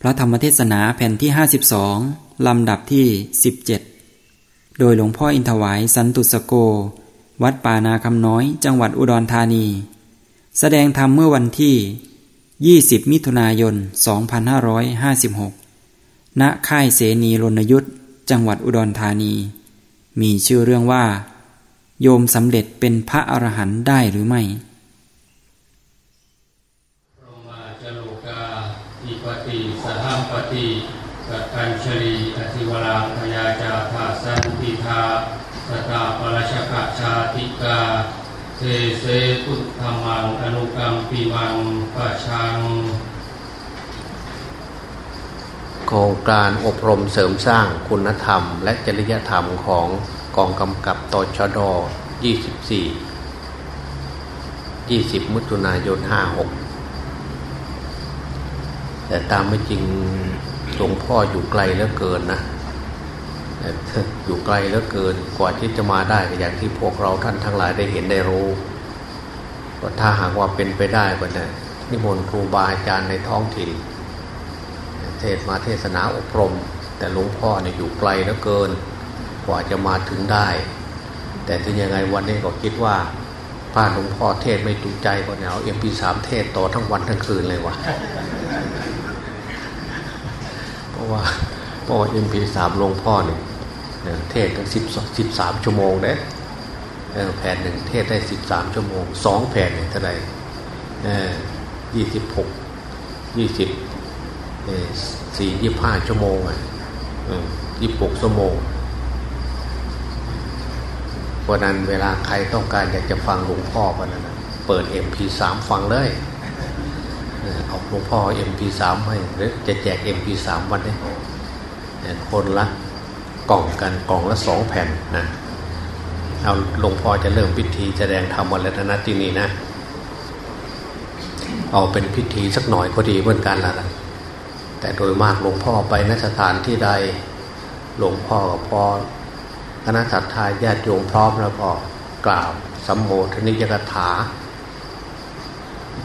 พระธรรมเทศนาแผ่นที่ 52 ลำดับที่ 17 โดยหลวงพ่ออินทวายสันตุสโก วัดป่านาคำน้อยจังหวัดอุดรธานี แสดงธรรมเมื่อวันที่ 20 มิถุนายน 2556 ณ ค่ายเสนีรณยุทธจังหวัดอุดรธานี มีชื่อเรื่องว่า โยมสำเร็จเป็นพระอรหันต์ได้หรือไม่ปฏิสหัมปฏิกัตัญชลีอธิวรังพยาจาภาสันติธาสตาปรชกะชาติกา เสเสพุทธมังอนุกรรมปีมังปะชังโครงการอบรมเสริมสร้างคุณธรรม และจริยธรรมของกองกำกับตชด 24 20 มิถุนายน 56 แต่ตามไม่จริงหลวงพ่ออยู่ไกลเหลือเกินนะ อยู่ไกลเหลือเกินกว่าที่จะมาได้อย่างที่พวกเราท่านทั้งหลายได้เห็นได้รู้ว่าถ้าหากว่าเป็นไปได้ก็เนี่ยนิมนต์ครูบาอาจารย์ในท้องถิ่นเทศมาเทศนาอบรม แต่หลวงพ่อเนี่ยอยู่ไกลเหลือเกิน กว่าจะมาถึงได้ แต่ถึงยังไงวันนี้ก็คิดว่าพาหลวงพ่อเทศไม่จุใจก็เนี่ยเอาเอ็มพีสามเทศต่อทั้งวันทั้งคืนเลยวะเพราะว่าเพราะว่าเอ็มพีสามหลวงพ่อเนี่ย เทศตั้งสิบสิบสามชั่วโมงเด้แผ่นหนึ่งเทศได้สิบสามชั่วโมงสองแผ่นเท่าไหร่ยี่สิบหกยี่สิบสี่ยี่ห้าชั่วโมงอะยี่สิบหกชั่วโมงเพราะนั้นเวลาใครต้องการอยากจะฟังหลวงพ่อกันนะเปิด MP3 ฟังเลยเอาหลวงพ่อ MP3 ให้หรือจะแจก MP3 วันนี้คนละ กล่องกันกล่องละสองแผ่นนะเอาหลวงพ่อจะเริ่มพิธีแสดงธรรมวันละนัดที่นี่นะเอาเป็นพิธีสักหน่อยก็ดีเหมือนกันละละแต่โดยมากหลวงพ่อไปนสถานที่ใดหลวงพ่อก็พอคณะสัตยาญาติโยมพร้อมแล้วก็กล่าวสัมโภชนิยกถา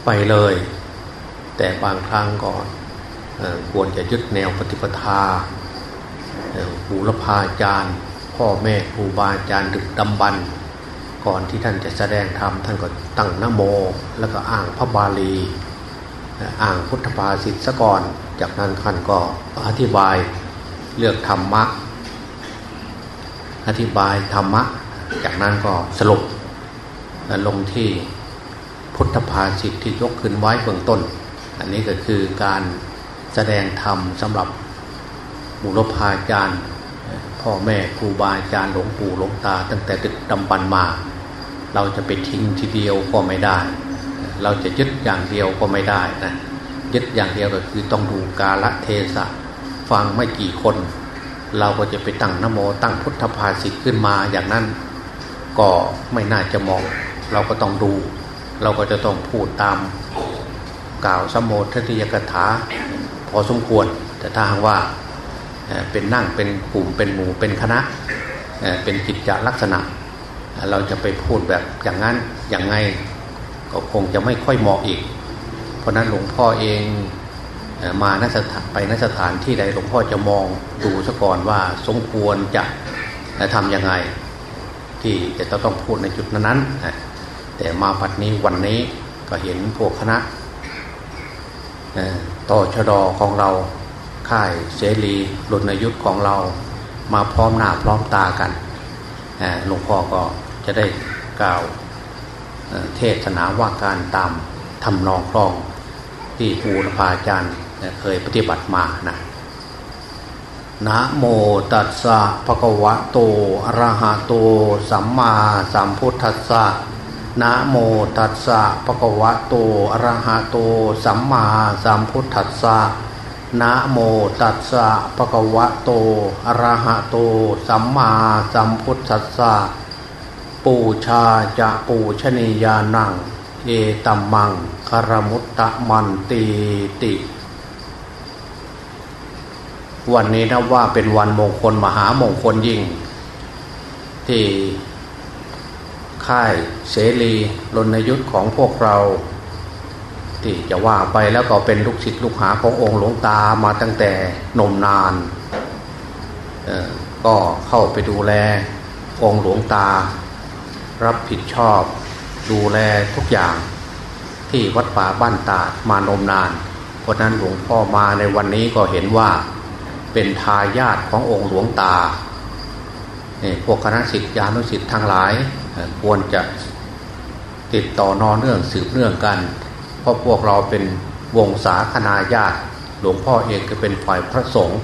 ไปเลย แต่บางครั้งก่อนควรจะยึดแนวปฏิปทา บูรพาจารย์ พ่อแม่ครูบาอาจารย์ดึกดำบรรก่อนที่ท่านจะแสดงธรรมท่านก็ตั้งนโม แล้วก็อ่างพระบาลีอ่างพุทธภาษิตซะก่อน จากนั้นท่านก็อธิบายเลือกธรรมะ อธิบายธรรมะ จากนั้นก็สรุปลงที่พุทธภาษิตที่ยกขึ้นไว้เบื้องต้น อันนี้ก็คือการแสดงธรรมสำหรับ บุรพาจารย์ พ่อแม่ครูบาอาจารย์หลวงปู่หลวงตา ตั้งแต่ดึกดำบรรมา เราจะไปทิ้งทีเดียวก็ไม่ได้ เราจะยึดอย่างเดียวก็ไม่ได้นะยึดอย่างเดียวก็คือต้องดูกาลเทศะฟังไม่กี่คน เราก็จะไปตั้งนโมตั้งพุทธภาษิตขึ้นมาอย่างนั้น ก็ไม่น่าจะเหมองเราก็ต้องดู เราก็จะต้องพูดตามกล่าวสมโภชนิยกถาพอสมควร แต่ถ้าหากว่า เป็นนั่งเป็นกลุ่มเป็นหมู่เป็นคณะเป็นกิจจลักษณะ เราจะไปพูดแบบอย่างนั้นอย่างไงก็คงจะไม่ค่อยเหมาะอีก เพราะนั้นหลวงพ่อเองมาณสถานไปณสถานที่ใดหลวงพ่อจะมองดูซะก่อนว่าสมควรจะทำยังไง ที่จะต้องพูดในจุดนั้นๆแต่มาปัดนี้วันนี้ก็เห็นพวกคณะต่อชะดอของเรา ค่ายเสรีรณยุทธของเรามาพร้อมหน้าพร้อมตากันหลวงพ่อก็จะได้กล่าวเทศนาว่าการตามทำนองครองที่ภูรพาจารย์เคยปฏิบัติมานะนะโมตัสสะภะคะวะโตอะระหะโต สัมมาสัมพุทธัสสะนะโมตัสสะภะคะวะโตอะระหะโต สัมมาสัมพุทธัสสะ นะโมตัสสะภะคะวะโตอะระหะโต สัมมาสัมพุทธัสสะปูชาจะปูชนียานัง เอตัมมังคารมุตตะมันตีติ วันนี้นับว่าเป็นวันมงคลมหามงคลยิ่ง ที่ค่ายเสรีรณยุทธ์ของพวกเรา ที่จะว่าไปแล้วก็เป็นลูกศิษย์ลูกหาขององค์หลวงตามาตั้งแต่นมนาน ก็เข้าไปดูแลองค์หลวงตา รับผิดชอบ ดูแลทุกอย่างที่วัดป่าบ้านตาดมานมนาน เพราะนั้นหลวงพ่อมาในวันนี้ก็เห็นว่าเป็นทายาทขององค์หลวงตาพวกคณะสิทธิานุสิทธิ์ทั้งหลายควรจะติดต่อนอนเนื่องสืบเนื่องกัน เพราะพวกเราเป็นวงศาคณาญาติ หลวงพ่อเองก็เป็นฝ่ายพระสงฆ์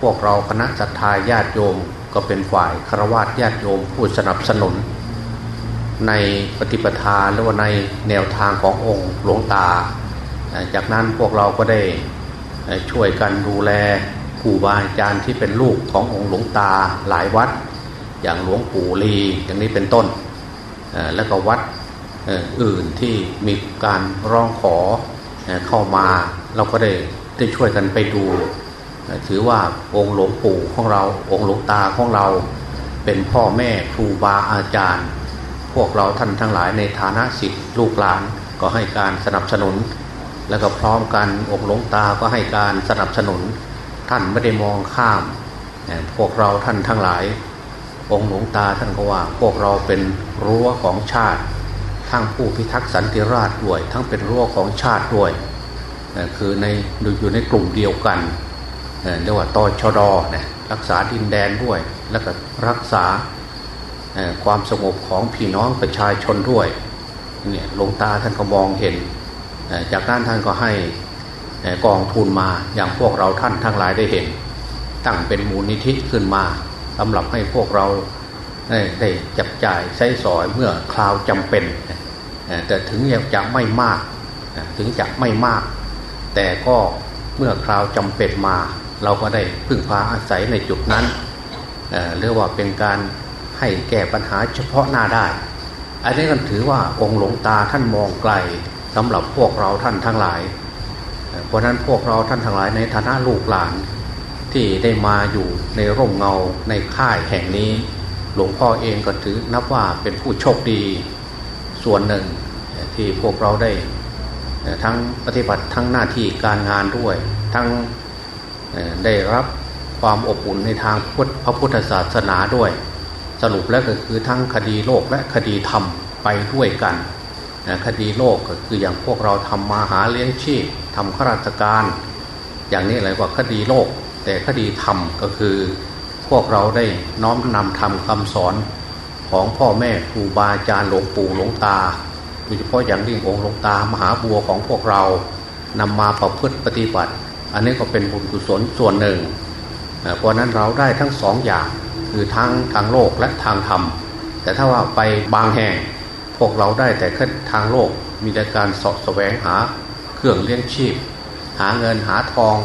พวกเราคณะศรัทธาญาติโยมก็เป็นฝ่ายคารวะญาติโยมผู้สนับสนุน ในปฏิปทาหรือว่าในแนวทางขององค์หลวงตา จากนั้นพวกเราก็ได้ช่วยกันดูแลครูบาอาจารย์ที่เป็นลูกขององค์หลวงตาหลายวัด อย่างหลวงปู่ลีอย่างนี้เป็นต้น แล้วก็วัด อื่นที่มีการร้องขอเข้ามาเราก็ได้ได้ช่วยกันไปดู ถือว่าองค์หลวงปู่ของเราองค์หลวงตาของเราเป็นพ่อแม่ครูบาอาจารย์ พวกเราท่านทั้งหลายในฐานะสิทธิลูกหลานก็ให้การสนับสนุน แล้วก็พร้อมกันองค์หลวงตาก็ให้การสนับสนุน ท่านไม่ได้มองข้ามพวกเราท่านทั้งหลาย องค์หลวงตาท่านก็ว่า พวกเราเป็นรั้วของชาติ ทั้งผู้พิทักษ์สันติราษฎร์ด้วย ทั้งเป็นรั้วของชาติด้วยคือในอยู่ในกลุ่มเดียวกันเรียกว่าตชดเนี่ยรักษาดินแดนด้วย แล้วก็รักษาความสงบของพี่น้องประชาชนด้วยเนี่ยหลวงตาท่านก็มองเห็น จากนั้นท่านก็ให้กองทุนมาอย่างพวกเราท่านทั้งหลายได้เห็น ตั้งเป็นมูลนิธิขึ้นมาสำหรับให้พวกเราได้จับจ่ายใช้สอยเมื่อคราวจำเป็น แต่ถึงจะไม่มาก ถึงจะไม่มาก แต่ก็เมื่อคราวจำเป็นมา เราก็ได้พึ่งพาอาศัยในจุดนั้นเรียกว่าเป็นการให้แก้ปัญหาเฉพาะหน้าได้ อันนี้ก็ถือว่าองค์หลวงตาท่านมองไกลสำหรับพวกเราท่านทั้งหลาย เพราะนั้นพวกเราท่านทั้งหลายในฐานะลูกหลานที่ได้มาอยู่ในร่มเงาในค่ายแห่งนี้ หลวงพ่อเองก็ถือนับว่าเป็นผู้โชคดี ส่วนหนึ่งที่พวกเราได้ทั้งปฏิบัติทั้งหน้าที่การงานด้วย ทั้งได้รับความอบอุ่นในทางพระพุทธศาสนาด้วย สรุปแล้วก็คือทั้งคดีโลกและคดีธรรมไปด้วยกันคดีโลกก็คืออย่างพวกเราทำมาหาเลี้ยงชีพทำข้าราชการ อย่างนี้อะไรว่าคดีโลก แต่คดีธรรมก็คือพวกเราได้น้อมนำทำคำสอน ของพ่อแม่ครูบาอาจารย์หลวงปู่หลวงตาโดยเฉพาะอย่างยิ่งองค์หลวงตามหาบัวของพวกเรานำมาประพฤติปฏิบัติ อันนี้ก็เป็นบุญกุศลส่วนหนึ่งเพราะนั้นเราได้ทั้งสองอย่างคือทั้งทางโลกและทางธรรม แต่ถ้าว่าไปบางแห่ง พวกเราได้แต่แค่ทางโลกมีแต่การสอบแสวงหาเครื่องเลี้ยงชีพ หาเงินหาทอง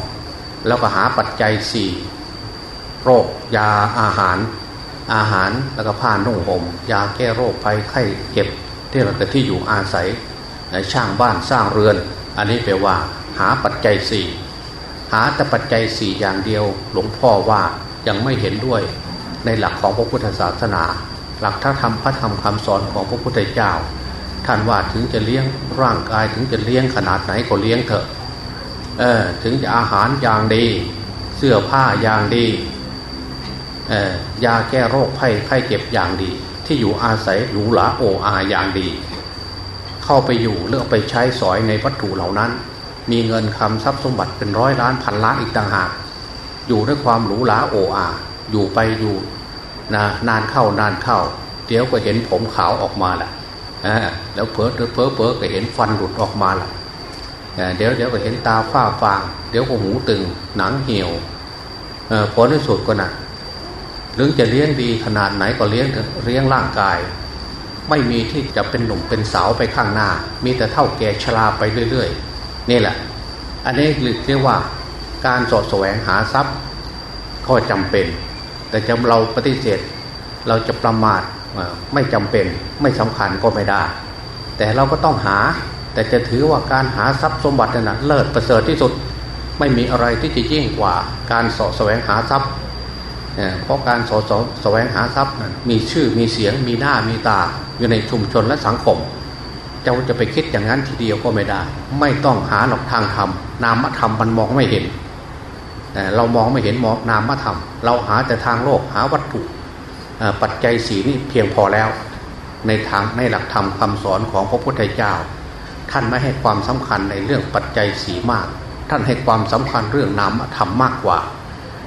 แล้วก็หาปัจจัยสี่โรคยาอาหาร อาหารแล้วก็ผ้านุ่งห่มยาแก้โรคภัยไข้เจ็บที่เราที่อยู่อาศัยช่างบ้านสร้างเรือน อันนี้แปลว่า หาปัจจัยสี่หาแต่ปัจจัยสี่อย่างเดียว หลวงพ่อว่ายังไม่เห็นด้วยในหลักของพระพุทธศาสนา หลักถ้าทำพระธรรมคำสอนของพระพุทธเจ้า ท่านว่าถึงจะเลี้ยงร่างกายถึงจะเลี้ยงขนาดไหนก็เลี้ยงเถอะเออถึงจะอาหารอย่างดี เสื้อผ้าอย่างดี ยาแก้โรคไข้ไข้เจ็บอย่างดี ที่อยู่อาศัยหรูหราโออาอย่างดี เข้าไปอยู่เลือกไปใช้สอยในวัตถุเหล่านั้น มีเงินคำทรัพย์สมบัติเป็นร้อยล้านพันล้านอีกต่างหากอยู่ด้วยความหรูหราโออาอยู่ไปอยู่นะนานเข้านานเข้า เดี๋ยวก็เห็นผมขาวออกมาแหละแล้วเพอเพอเพอก็เห็นฟันหลุดออกมาแหละเดี๋ยวเดี๋ยวก็เห็นตาฝ้าฟาง เดี๋ยวก็หูตึงหนังเหี่ยวผลในสุดก็นะ่ะ หรือจะเลี้ยงดีขนาดไหนก็เลี้ยงเลี้ยงร่างกาย ไม่มีที่จะเป็นหนุ่มเป็นสาวไปข้างหน้า มีแต่เท่าแก่ชราไปเรื่อยๆ นี่แหละ อันนี้เรียกว่าการสอดแสวงหาทรัพย์ก็จำเป็น แต่จะเราปฏิเสธ เราจะประมาทไม่จำเป็นไม่สำคัญก็ไม่ได้ แต่เราก็ต้องหา แต่จะถือว่าการหาทรัพย์สมบัตินั้นเลิศประเสริฐที่สุด ไม่มีอะไรที่จะยิ่งกว่าการสอดแสวงหาทรัพย์ เพราะการสอสแสวงหาทรัพย์มีชื่อมีเสียงมีหน้ามีตาอยู่ในชุมชนและสังคม เจ้าจะไปคิดอย่างนั้นทีเดียวก็ไม่ได้ ไม่ต้องหาหลอกทางธรรมนามธรรมมันมองไม่เห็น เรามองไม่เห็นมองนามธรรม เราหาแต่ทางโลกหาวัตถุปัจจัยสีนี่เพียงพอแล้ว ในทางในหลักธรรมคำสอนของพระพุทธเจ้า ท่านไม่ให้ความสำคัญในเรื่องปัจจัยสีมาก ท่านให้ความสำคัญเรื่องนามธรรมมากกว่า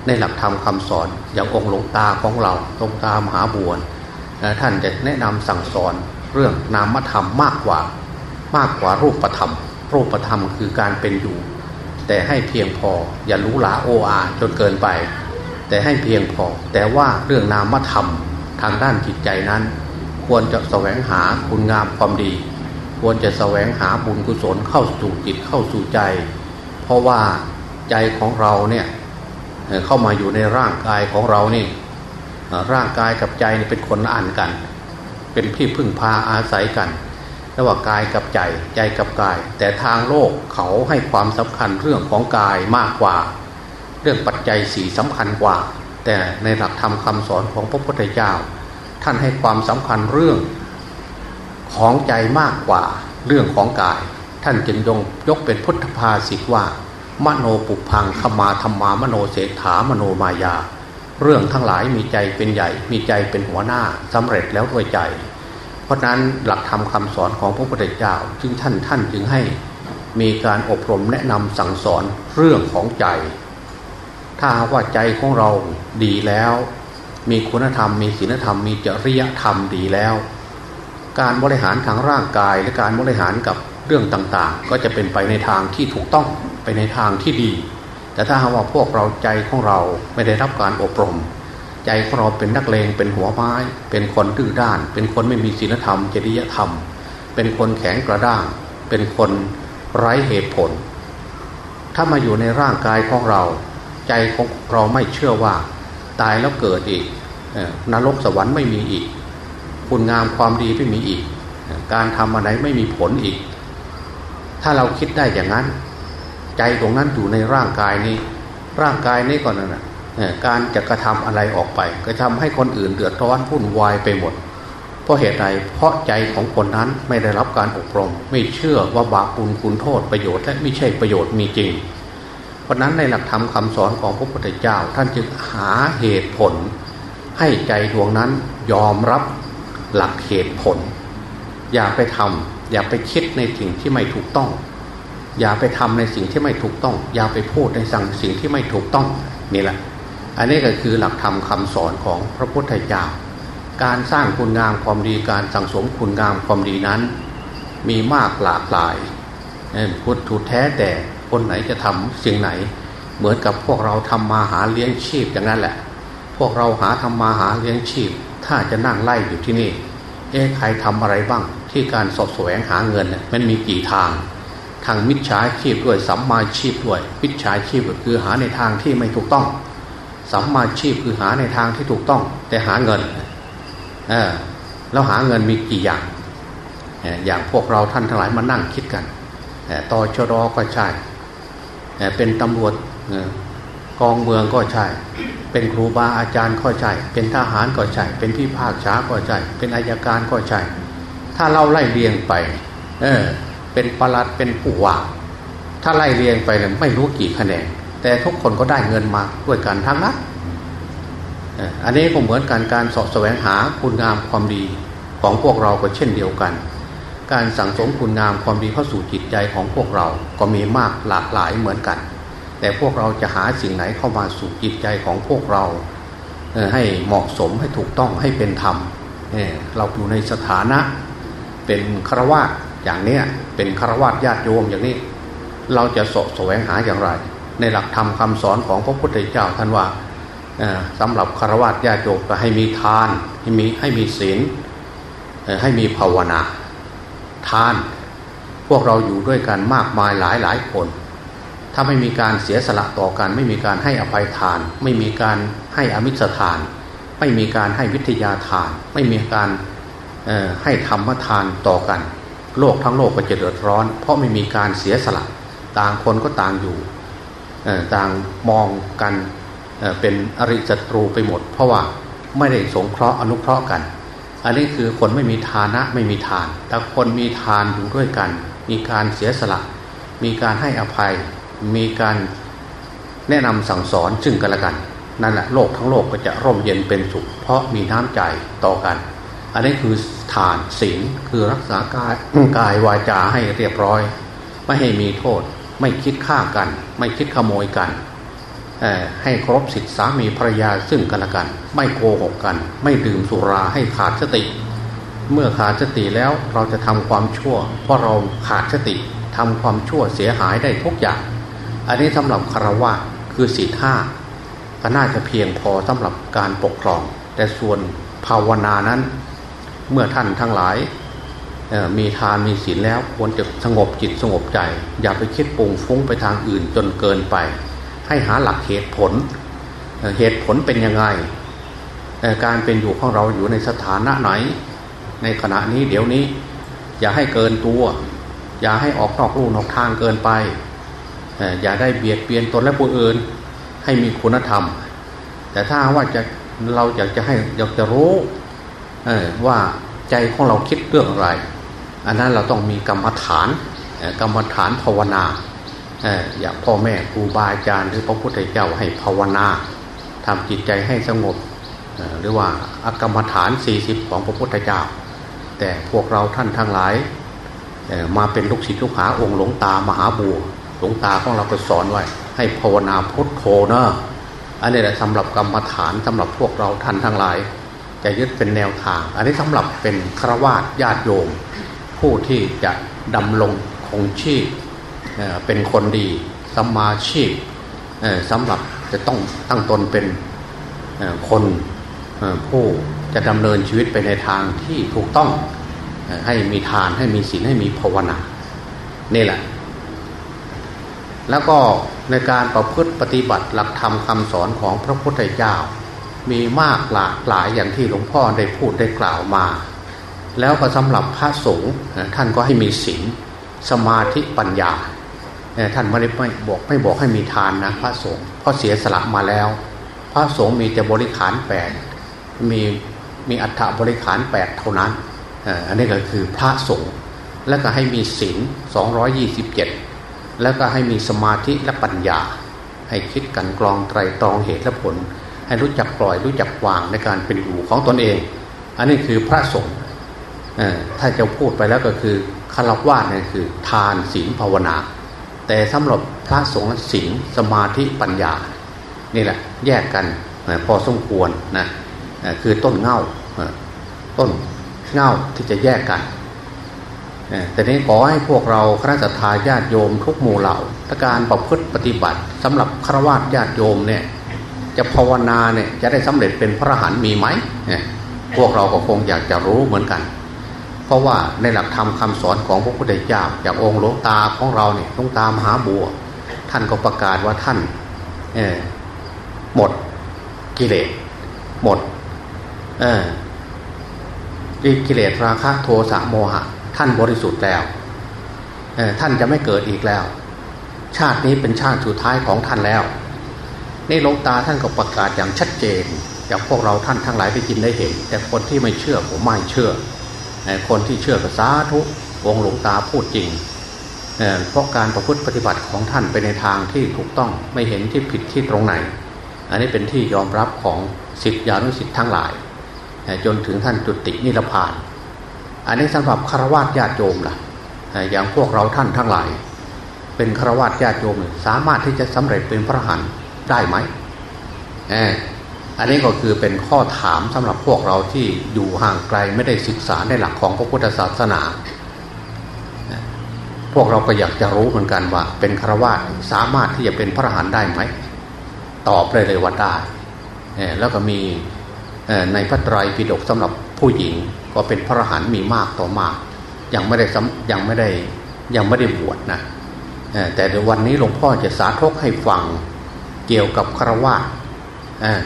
ในหลักธรรมคาสอน อย่างองค์หลวงตาของเราหลวงตามหาบุญท่านจะแนะนำสั่งสอนเรื่องนามธรรมมากกว่ามากกว่ารูปธรรม รูปธรรมคือการเป็นอยู่ แต่ให้เพียงพออย่ารู้หลาโออาจนเกินไป แต่ให้เพียงพอ แต่ว่าเรื่องนามธรรมทางด้านจิตใจนั้น ควรจะแสวงหาคุณงามความดี ควรจะแสวงหาบุญกุศลเข้าสู่จิตเข้าสู่ใจ เพราะว่าใจของเราเนี่ย เข้ามาอยู่ในร่างกายของเรานี่ร่างกายกับใจเป็นคนอ่านกัน เป็นพี่พึ่งพาอาศัยกัน ระหว่างกายกับใจใจกับกาย แต่ทางโลกเขาให้ความสำคัญเรื่องของกายมากกว่า เรื่องปัจจัยสี่สำคัญกว่า แต่ในหลักธรรมคาสอนของพระพุทธเจ้า ท่านให้ความสำคัญเรื่องของใจมากกว่าเรื่องของกาย ท่านจึงยงยกเป็นพุทธภาษิตว่า มโนปุพังขมาธรรมามโนเศรษฐามโนมายา เรื่องทั้งหลายมีใจเป็นใหญ่ มีใจเป็นหัวหน้าสำเร็จแล้วด้วยใจ เพราะนั้นหลักธรรมคาสอนของพระพุทธเจ้าจึงท่านท่านจึงให้มีการอบรมแนะนำสั่งสอนเรื่องของใจ ถ้าว่าใจของเราดีแล้ว มีคุณธรรมมีศีลธรรมมีจริยธรรมดีแล้ว การบริหารทางร่างกายและการบริหารกับเรื่องต่างๆ ก็จะเป็นไปในทางที่ถูกต้อง ไปในทางที่ดี แต่ถ้าว่าพวกเราใจของเราไม่ได้รับการอบรม ใจของเราเป็นนักเลงเป็นหัวไม้ เป็นคนดื้อด้าน เป็นคนไม่มีศีลธรรมจริยธรรม เป็นคนแข็งกระด้าง เป็นคนไร้เหตุผล ถ้ามาอยู่ในร่างกายของเรา ใจของเราไม่เชื่อว่าตายแล้วเกิดอีกนรกสวรรค์ไม่มีอีก คุณงามความดีไม่มีอีก การทำอะไรไม่มีผลอีก ถ้าเราคิดได้อย่างนั้น ใจตรงนั้นอยู่ในร่างกายนี้ ร่างกายนี้ก่อนนะการจะกระทำอะไรออกไป ก็ทำให้คนอื่นเดือดร้อนวุ่นวายไปหมด เพราะเหตุใดเพราะใจของคนนั้นไม่ได้รับการอบรม ไม่เชื่อว่าบาปบุญคุณโทษประโยชน์และไม่ใช่ประโยชน์มีจริง เพราะนั้นในหลักธรรมคาสอนของพระพุทธเจ้า ท่านจึงหาเหตุผล ให้ใจดวงนั้นยอมรับหลักเหตุผล อย่าไปทำอย่าไปคิดในสิ่งที่ไม่ถูกต้อง อย่าไปทำในสิ่งที่ไม่ถูกต้อง อย่าไปพูดในสั่งสิ่งที่ไม่ถูกต้องนี่แหละ อันนี้ก็คือหลักธรรมคาสอนของพระพุทธเจ้า การสร้างคุณงามความดีการสั่งสมคุณงามความดีนั้น มีมากหลากหลายพุทธุแท้แต่คนไหนจะทำสิ่งไหน เหมือนกับพวกเราทำมาหาเลี้ยงชีพอย่างนั้นแหละ พวกเราหาทำมาหาเลี้ยงชีพ ถ้าจะนั่งไล่อยู่ที่นี่เอ๊ใครทำอะไรบ้างที่การสอบแสวงหาเงินมันมีกี่ทาง ทางมิจฉาชีพด้วยสัมมาชีพด้วยมิจฉาชีพก็คือหาในทางที่ไม่ถูกต้องสัมมาชีพคือหาในทางที่ถูกต้อง แต่หาเงินเออแล้วหาเงินมีกี่อย่างอย่างพวกเราท่านทั้งหลายมานั่งคิดกันต่อชรอก็ใช่เป็นตำรวจกองเมืองก็ใช่ เป็นครูบาอาจารย์ก็ใช่ เป็นทหารก็ใช่ เป็นพี่ภาคช้าก็ใช่ เป็นอายการก็ใช่ ถ้าเราไล่เรียงไป เออ เป็นประลัดเป็นผู้ว่าถ้าไล่เรียงไปเลยไม่รู้กี่คะแนนแต่ทุกคนก็ได้เงินมาด้วยกันทั้งนั้นอันนี้ก็เหมือนการการสอบแสวงหาคุณงามความดีของพวกเราก็เช่นเดียวกัน การสั่งสมคุณงามความดีเข้าสู่จิตใจของพวกเราก็มีมากหลากหลายเหมือนกัน แต่พวกเราจะหาสิ่งไหนเข้ามาสู่จิตใจของพวกเราให้เหมาะสมให้ถูกต้องให้เป็นธรรมเราอยู่ในสถานะเป็นฆราวาส อย่างเนี้ยเป็นฆราวาสญาติโยมอย่างนี้ เราจะสอบแสวงหาอย่างไร ในหลักธรรมคาสอนของพระพุทธเจ้าท่านว่าสำหรับคารวะญาติโยมก็ให้มีทานให้มีให้มีศีลให้มีภาวนา ทาน พวกเราอยู่ด้วยกันมากมายหลายหลายคน ถ้าไม่มีการเสียสละต่อกัน ไม่มีการให้อภัยทาน ไม่มีการให้อมิสทาน ไม่มีการให้วิทยาทาน ไม่มีการให้ธรรมทานต่อกัน โลกทั้งโลกก็จะเดือดร้อน เพราะไม่มีการเสียสละต่างคนก็ต่างอยู่ต่างมองกันเป็นอริศัตรูไปหมด เพราะว่าไม่ได้สงเคราะห์อนุเคราะห์กัน อันนี้คือคนไม่มีทานะไม่มีทาน แต่คนมีทานอยู่ด้วยกัน มีการเสียสละ มีการให้อภัย มีการแนะนำสั่งสอนซึ่งกันและกัน นั่นแหละโลกทั้งโลกก็จะร่มเย็นเป็นสุข เพราะมีน้ำใจต่อกัน อันนี้คือทานศีลคือรักษากายกายวาจาให้เรียบร้อย ไม่ให้มีโทษ ไม่คิดฆ่ากัน ไม่คิดขโมยกันให้ครบสิทธิสามีภรรยาซึ่งกันและกัน ไม่โกหกกัน ไม่ดื่มสุราให้ขาดสติ เมื่อขาดสติแล้วเราจะทำความชั่ว เพราะเราขาดสติทำความชั่วเสียหายได้ทุกอย่าง อันนี้สำหรับคารวะคือศีลห้าก็น่าจะเพียงพอสำหรับการปกครอง แต่ส่วนภาวนานั้น เมื่อท่านทั้งหลายมีทานมีศีลแล้วควรจะสงบจิตสงบใจ อย่าไปคิดปุงฟุ้งไปทางอื่นจนเกินไป ให้หาหลักเหตุผลเหตุผลเป็นยังไงการเป็นอยู่ของเราอยู่ในสถานะไหน ในขณะนี้เดี๋ยวนี้ อย่าให้เกินตัว อย่าให้ออกนอกลู่นอกทางเกินไป อย่าได้เบียดเบียนตนและผู้อื่นให้มีคุณธรรม แต่ถ้าว่าจะเราอยากจะให้อยากจะรู้ ว่าใจของเราคิดเรื่องอะไร อันนั้นเราต้องมีกรรมฐานกรรมฐานภาวนาอยากพ่อแม่ครูบาอาจารย์หรือพระพุทธเจ้าให้ภาวนาทำจิตใจให้สงบหรือว่าอากรรมฐาน 40 ของพระพุทธเจ้า แต่พวกเราท่านทั้งหลายมาเป็นลูกศิษย์ลูกหาองค์หลวงตามหาบัวหลวงตาของเราก็สอนไว้ ให้ภาวนาพุทโธเนอะอันนี้แหละสำหรับกรรมฐานสำหรับพวกเราท่านทั้งหลาย จะยึดเป็นแนวทาง อันนี้สำหรับเป็นฆราวาสญาติโยม ผู้ที่จะดำรงคงชีพเป็นคนดีสมาชีพสำหรับจะต้องตั้งตนเป็นคนผู้จะดำเนินชีวิตไปในทางที่ถูกต้องให้มีทานให้มีศีลให้มีภาวนานี่แหละ แล้วก็ในการประพฤติปฏิบัติหลักธรรมคำสอนของพระพุทธเจ้า มีมากหลากหลายอย่างที่หลวงพ่อได้พูดได้กล่าวมา แล้วก็สำหรับพระสงฆ์ท่านก็ให้มีศีลสมาธิปัญญา ท่านไม่ได้ไม่บอกไม่บอกให้มีทานนะพระสงฆ์เพราะเสียสละมาแล้ว พระสงฆ์มีแต่บริขารแปดมีมีอัฐบริขารแปดเท่านั้นอันนี้ก็คือพระสงฆ์แล้วก็ให้มีศีลสองยี่สิบเจ็ดแล้วก็ให้มีสมาธิและปัญญา ให้คิดกันกรองไตรตรองเหตุและผล ให้รู้จักปล่อยรู้จักวางในการเป็นอยู่ของตนเอง อันนี้คือพระสงฆ์ถ้าจะพูดไปแล้วก็คือคารวะนี่คือ ทานศีลภาวนา แต่สำหรับพระสงฆ์ศีลสมาธิปัญญา นี่แหละแยกกันพอสมควรนะคือต้นเง่าต้นเง่าที่จะแยกกันแต่นี้ขอให้พวกเราคณะสัตยาญาติโยมทุกหมู่เหล่า การประพฤติปฏิบัติสำหรับฆราวาสญาติโยมเนี่ย จะภาวนาเนี่ยจะได้สำเร็จเป็นพระหันมีไหมพวกเราก็คงอยากจะรู้เหมือนกัน เพราะว่าในหลักธรรมคาสอนของพระพุทธเจ้าอย่างองค์หลวงตาของเราเนี่ยหลวงตามหาบัว ท่านก็ประกาศว่าท่านหมดกิเลสหมดกิเลสราคะโทสะโมหะ ท่านบริสุทธิ์แล้วท่านจะไม่เกิดอีกแล้ว ชาตินี้เป็นชาติสุดท้ายของท่านแล้ว นี่หลวงตาท่านก็ประกาศอย่างชัดเจนอย่างพวกเราท่านทั้งหลายได้ยินได้เห็น แต่คนที่ไม่เชื่อผมไม่เชื่อ คนที่เชื่อกสาธุองหลวงตาพูดจริงเพราะการประพฤติปฏิบัติของท่านไปในทางที่ถูกต้องไม่เห็นที่ผิดที่ตรงไหน อันนี้เป็นที่ยอมรับของสิทธิานุสิทธิ์ทั้งหลาย จนถึงท่านจุตินิพพาน อันนี้สำหรับฆราวาสญาติโยมล่ะอย่างพวกเราท่านทั้งหลาย เป็นฆราวาสญาติโยมสามารถที่จะสำเร็จเป็นพระหัน ได้ไหมอันนี้ก็คือเป็นข้อถามสำหรับพวกเราที่อยู่ห่างไกลไม่ได้ศึกษาในหลักของพระพุทธศาสนา พวกเราก็อยากจะรู้เหมือนกันว่า เป็นฆราวาสสามารถที่จะเป็นพระอรหันต์ได้ไหม ตอบเลยเลยว่าได้แล้วก็มีในพระไตรปิฎกสำหรับผู้หญิงก็เป็นพระอรหันต์มีมากต่อมาก ยังไม่ได้ยังไม่ได้ยังไม่ได้บวชนะแต่เดี๋ยววันนี้หลวงพ่อจะสาธกให้ฟัง กี่ยวกับฆรวาส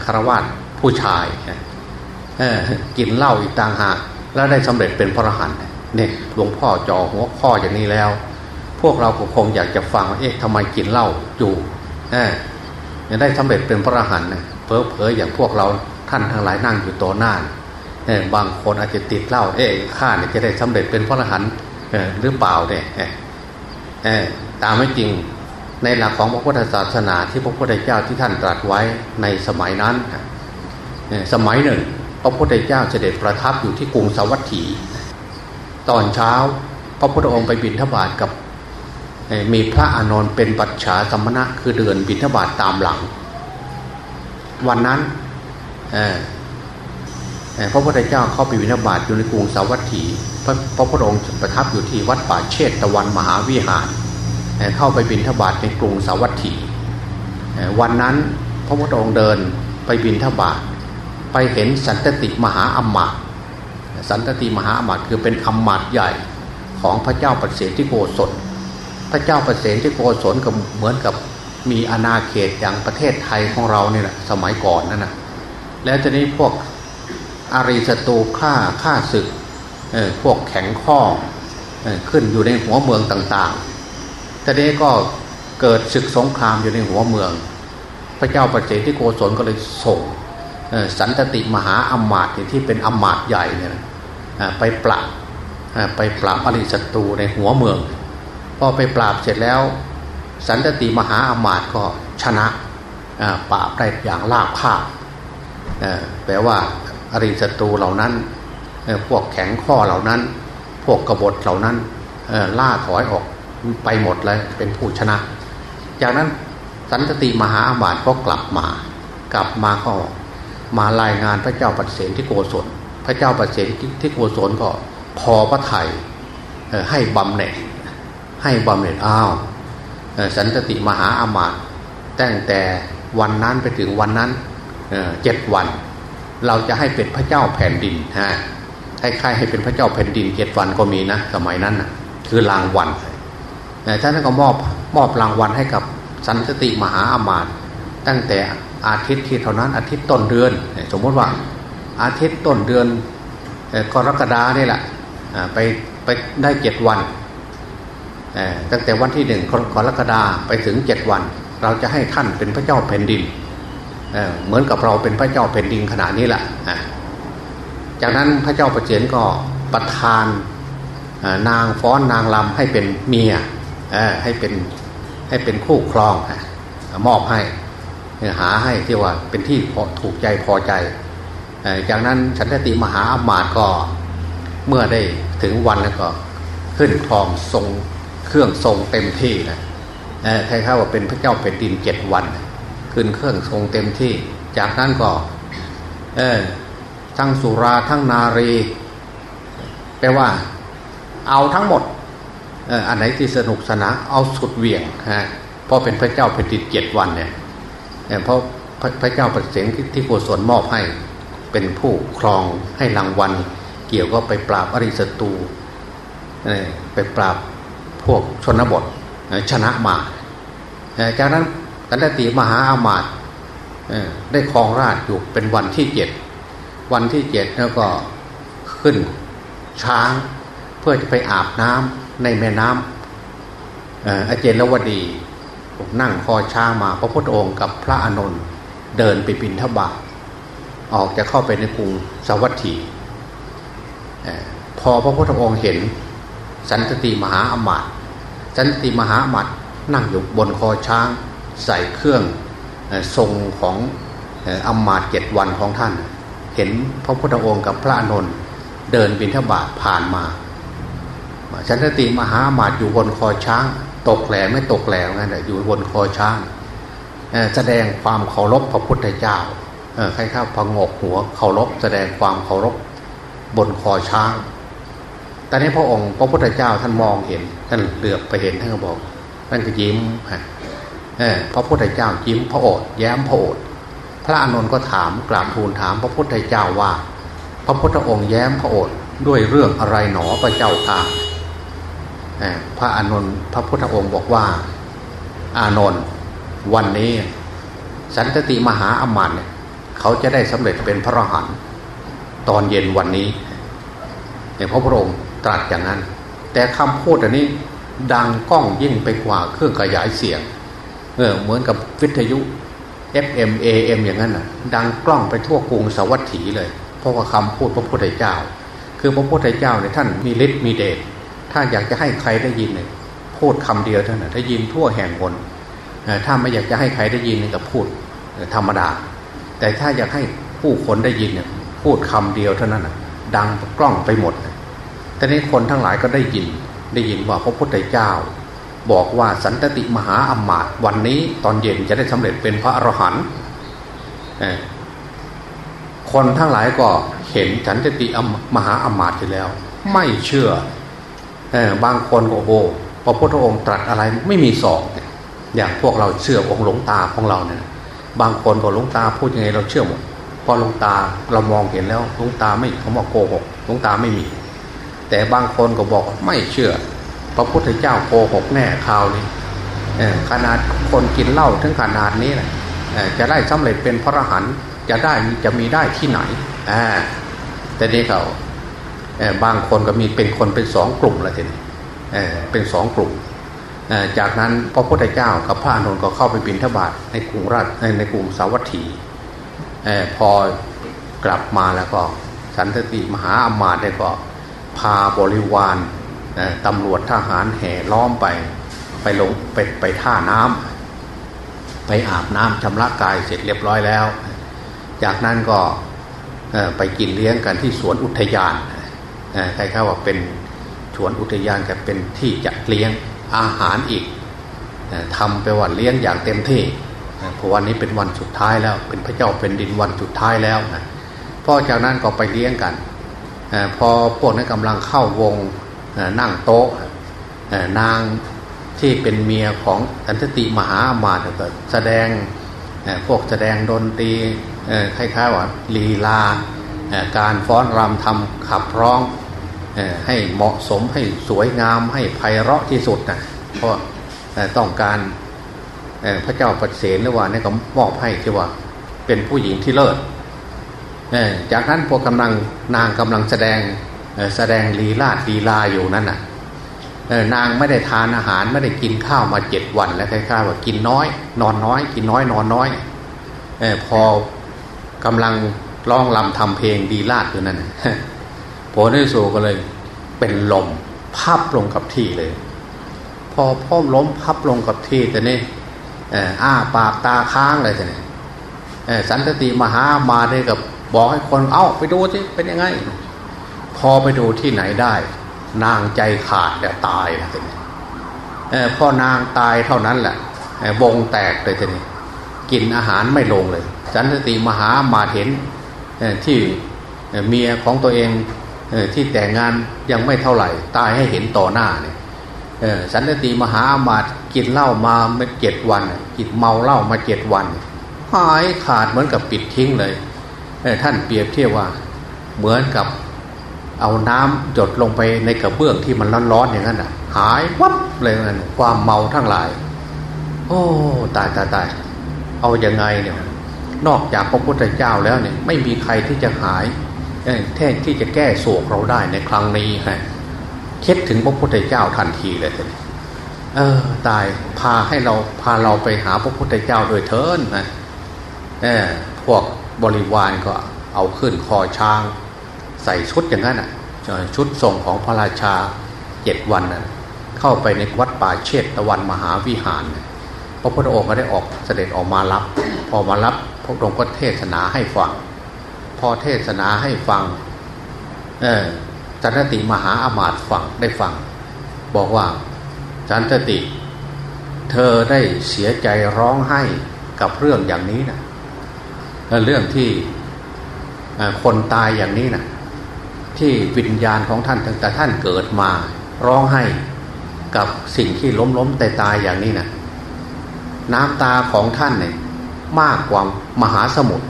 คารวะผู้ชายกินเหล้าอีกต่างหากแล้วได้สำเร็จเป็นพระอรหันต์เนี่ยหลวงพ่อจ่อหัวข้ออย่างนี้แล้ว พวกเราคงอยากจะฟังเอ๊ะทำไมกินเหล้าอยู่ยังได้สำเร็จเป็นพระอรหันต์เพอเพออย่างพวกเราท่านทั้งหลายนั่งอยู่ต่อหน้าบางคนอาจจะติดเหล้าเอ๊ะข้าเนี่ยจะได้สำเร็จเป็นพระอรหันต์หรือเปล่าเนี่ยตามไม่จริง ในหลักของพระพุทธศาสนาที่พระพุทธเจ้าที่ท่านตรัสไว้ในสมัยนั้น สมัยหนึ่ง พระพุทธเจ้าเสด็จประทับอยู่ที่กรุงสาวัตถี ตอนเช้าพระพุทธองค์ไปบิณฑบาตกับมีพระอานนท์เป็นปัจฉาสมณะคือเดินบิณฑบาตตามหลัง วันนั้นพระพุทธเจ้าเข้าไปบิณฑบาตอยู่ในกรุงสาวัตถี พระพระพุทธองค์ประทับอยู่ที่วัดป่าเชตตะวันมหาวิหาร เข้าไปบิณฑบาตในกรุงสาวัตถีวันนั้นพระพุทธองค์เดินไปบิณฑบาตไปเห็นสันตติมหาอมมาตสันตติมหาอมมาตคือเป็นอมมาตใหญ่ของพระเจ้าปเสนที่โกศลพระเจ้าปเสนที่โกศลก็เหมือนกับมีอาณาเขตอย่างประเทศไทยของเราเนี่ยแหละสมัยก่อนนั่นนะแล้วจะนี้พวกอารีสตูฆ่าฆ่าศึกพวกแข็งข้อขึ้นอยู่ในหัวเมืองต่างๆ ต่นี้ก็เกิดศึกสงครามอยู่ในหัวเมือง พระเจ้าปเสนที่โกศลก็เลยส่งสันตติมหาอมมาตย์ที่เป็นอมมาตย์ใหญ่เนี่ยไปปราบไปปราบอริศัตรูในหัวเมือง พอไปปราบเสร็จแล้ว สันตติมหาอมมาตย์ก็ชนะปราบได้อย่างลาภาพแปลว่าอริศัตรูเหล่านั้น พวกแข็งข้อเหล่านั้น พวกกบฏเหล่านั้นล่าถอยออก ไปหมดเลยเป็นผู้ชนะ จากนั้นสันติมหาอามาตย์ก็กลับมา กลับมาก็มารายงานพระเจ้าปเสนที่โกศล พระเจ้าปเสนที่โกศลก็พอพระไทยให้บำเหน็จให้บำเหน็จอ้าวสันติมหาอามาตย์ตั้งแต่วันนั้นไปถึงวันนั้นเจ็ดวัน เราจะให้เป็นพระเจ้าแผ่นดินฮะให้ใครให้เป็นพระเจ้าแผ่นดินเจ็ดวันก็มีนะสมัยนั้นนะคือรางวัล ท่านก็มอบมอบรางวัลให้กับสันติมหาอามาตย์ตั้งแต่อาทิตย์ที่เท่านั้นอาทิตย์ต้นเดือน สมมติว่าอาทิตย์ต้นเดือนกรกฎาเนี่แหละไปไปได้เจ็ดวันตั้งแต่วันที่หนึ่งกรกฎาไปถึงเจ็ดวัน เราจะให้ท่านเป็นพระเจ้าแผ่นดินเหมือนกับเราเป็นพระเจ้าแผ่นดินขณะนี้แหละจากนั้นพระเจ้าประเจนก็ประทานนางฟ้อนนางลำให้เป็นเมีย ให้เป็นให้เป็นคู่ครองมอบให้หาให้ที่ว่าเป็นที่ถูกใจพอใจ จากนั้นฉันทติมหาอมาตก็เมื่อได้ถึงวันแล้วก็ขึ้นครองทรงเครื่องทรงเต็มที่นะใครเข้าว่าเป็นพระเจ้าแผ่นดินเจ็ดวัน ขึ้นเครื่องทรงเต็มที่ จากนั้นก็ เออทั้งสุราทั้งนารีแปลว่า เอาทั้งหมด อันไหนที่สนุกสนานเอาสุดเวียงฮะเพราะเป็นพระเจ้าแผ่นดินเจ็ดวันเนี่ยเพราะพระเจ้าประเสงที่โกศลมอบให้เป็นผู้ครองให้รางวัล เกี่ยวก็ไปปราบอริสตูไปปราบพวกชนบทชนะมาจากนั้นกันตติมหาอามาตย์ได้ครองราชอยู่เป็นวันที่เจ็ดวันที่เจ็ดแล้วก็ขึ้นช้างเพื่อจะไปอาบน้ำ ในแม่น้ำอาเจนลวดีนั่งคอช้างมาพระพุทธองค์กับพระอานนท์เดินไปบินทบาทออกจะเข้าไปในกรุงสวัสดีพอพระพุทธองค์เห็น สันติมหาอมาตย์สันติมหาอมาตย์นั่งอยู่บนคอช้าง ใส่เครื่องทรงของอมาตย์เจ็ดวันของท่าน เห็นพระพุทธองค์กับพระอานนท์เดินบินทบาทผ่านมา สันติมหาอมาตย์อยู่บนคอช้าง ตกแหลไม่ตกแหลงั้นอยู่บนคอช้างแสดงความเคารพพระพุทธเจ้าใครข้าพงกหัวเคารพแสดงความเคารพบนคอช้างตอนนี้พระองค์พระพุทธเจ้าท่านมองเห็น ท่านเหลือบไปเห็นท่านก็บอกท่านก็ยิ้มพระพุทธเจ้ายิ้มพระโอษฐ์แย้มพระโอษฐ์พระอานนท์ก็ถามกราบทูลถามพระพุทธเจ้าว่า พระพุทธองค์แย้มพระโอษฐ์ด้วยเรื่องอะไรหนอพระเจ้าค่ะ พระอานนท์พระพุทธองค์บอกว่า อานนท์วันนี้ สันตติมหาอมาตย์เขาจะได้สำเร็จเป็นพระอรหันต์ตอนเย็นวันนี้พระพุทธองค์ตรัสอย่างนั้น แต่คำพูดอันนี้ดังก้องยิ่งไปกว่าเครื่องขยายเสียงเออเหมือนกับวิทยุ FM AM อย่างนั้นน่ะดังกล้องไปทั่วกรุงสวัสดีเลย เพราะว่าคำพูดพระพุทธเจ้า คือพระพุทธเจ้าเนี่ยท่านมีฤทธิ์มีเดช ถ้าอยากจะให้ใครได้ยินเนี่ยพูดคำเดียวเท่านั้นได้ยินทั่วแห่งหนถ้าไม่อยากจะให้ใครได้ยินก็พูดธรรมดา แต่ถ้าอยากให้ผู้คนได้ยินเนี่ยพูดคำเดียวเท่านั้นดังกล้องไปหมดแต่นี้คนทั้งหลายก็ได้ยินได้ยินว่าพระพุทธเจ้า บอกว่าสันตติมหาอมาตย์วันนี้ตอนเย็นจะได้สำเร็จเป็นพระอรหันต์คนทั้งหลายก็เห็นสันตติมหาอมาตย์อยู่แล้ว ไม่เชื่อ บางคนก็โอ้พระพุทธองค์ตรัสอะไรไม่มีสองอย่างพวกเราเชื่อองค์หลวงตาของเราเนี่ยบางคนบอกหลวงตาพูดยังไงเราเชื่อหมดพอหลวงตาเรามองเห็นแล้วหลวงตาไม่เขาบอกโกหกหลวงตาไม่มี แต่บางคนก็บอกไม่เชื่อ พระพุทธเจ้าโกหกแน่ข่าวนี้ขนาดคนกินเหล้าถึงขนาดนี้นะจะได้สำเร็จเป็นพระอรหันต์จะได้จะมีได้ที่ไหนแต่นี้เขา บางคนก็มีเป็นคนเป็นสองกลุ่มละทีนี้เป็นสองกลุ่ม จากนั้นพระพุทธเจ้ากับพระอนุนก็เข้าไปบิณฑบาตในกรุงราชในกรุงสาวัตถีพอกลับมาแล้วก็สันติมหาอมาตย์ก็พาบริวารตำรวจทหารแห่ล้อมไปไปลงไปไปท่าน้ำไปอาบน้ำชำระกายเสร็จเรียบร้อยแล้ว จากนั้นก็ไปกินเลี้ยงกันที่สวนอุทยาน ใครเขาว่าเป็นสวนอุทยานกับเป็นที่จัดเลี้ยงอาหารอีกทำไปว่าเลี้ยงอย่างเต็มที่เพราะวันนี้เป็นวันสุดท้ายแล้ว เป็นพระเจ้าเป็นดินวันสุดท้ายแล้วนะพอจากนั้นก็ไปเลี้ยงกันพอพวกนั้นกำลังเข้าวงนั่งโต๊ะนางที่เป็นเมียของสันติมหาอามาตก็แสดงพวกแสดงดนตรีคล้ายๆว่าลีลา การฟ้อนรำทำขับร้อง ให้เหมาะสมให้สวยงามให้ไพเราะที่สุดนะเพราะต้องการพระเจ้าปเสนหรือว่านี่ก็มอบให้ที่ว่าเป็นผู้หญิงที่เลิศจากนั้นพวกกำลังนางกำลังแสดงแสดงลีลาดลีลาอยู่นั่นน่ะนางไม่ได้ทานอาหารไม่ได้กินข้าวมาเจ็ดวันแล้วคล้ายๆว่ากินน้อย นอนน้อย กินน้อยนอนน้อยอพอกำลังร้องลำทำเพลงดีลาดอยู่นั่น ผลที่สุก็เลยเป็นลมพับลงกับที่เลย พอพ่อล้มพับลงกับที่แต่นี่อ้าปากตาค้างเลยแต่นี่สันติมหามาได้กับบอกให้คนเอ้าไปดูสิเป็นยังไง พอไปดูที่ไหนได้ นางใจขาดแต่ตายนะทีนี้พอนางตายเท่านั้นแหละวงแตกเลยทีนี้กินอาหารไม่ลงเลย สันติมหามาเห็นที่เมียของตัวเอง ที่แต่งงานยังไม่เท่าไหร่ ตายให้เห็นต่อหน้าเนี่ยสันติมหาอามาตกินเหล้ามาเจ็ดวัน กินเมาเหล้ามาเจ็ดวันหายขาดเหมือนกับปิดทิ้งเลยท่านเปรียบเทียบว่าเหมือนกับเอาน้ำจดลงไปในกระเบื้องที่มันร้อนๆอย่างนั้นอะ หายวับเลยนั่นความเมาทั้งหลาย โอ้ตายตายตายเอาอยัางไงเนี่ย นอกจากพระพุทธเจ้าแล้วเนี่ย ไม่มีใครที่จะหาย แท้ที่จะแก้โศกเราได้ในครั้งนี้ฮะคิดถึงพระพุทธเจ้าทันทีเลยเออตายพาให้เราพาเราไปหาพระพุทธเจ้าโดยเทินนะเออพวกบริวารก็เอาขึ้นคอช้าง ใส่ชุดอย่างนั้นอะชุดส่งของพระราชาเจ็ดวันน่ะเข้าไปในวัดป่าเชตตะวันมหาวิหาร พระพุทธองค์ก็ได้ออกเสด็จออกมารับ พอมารับพระองค์ก็เทศนาให้ฟัง พอเทศนาให้ฟังจันทติมหาอามาตย์ฟังได้ฟัง บอกว่าจันทติ เธอได้เสียใจร้องไห้กับเรื่องอย่างนี้นะเรื่องที่คนตายอย่างนี้นะที่วิญญาณของท่านตั้งแต่ท่านเกิดมาร้องไห้กับสิ่งที่ล้มล้มตายตายอย่างนี้นะน้ำตาของท่านเนี่ยมากกว่ามหาสมุทร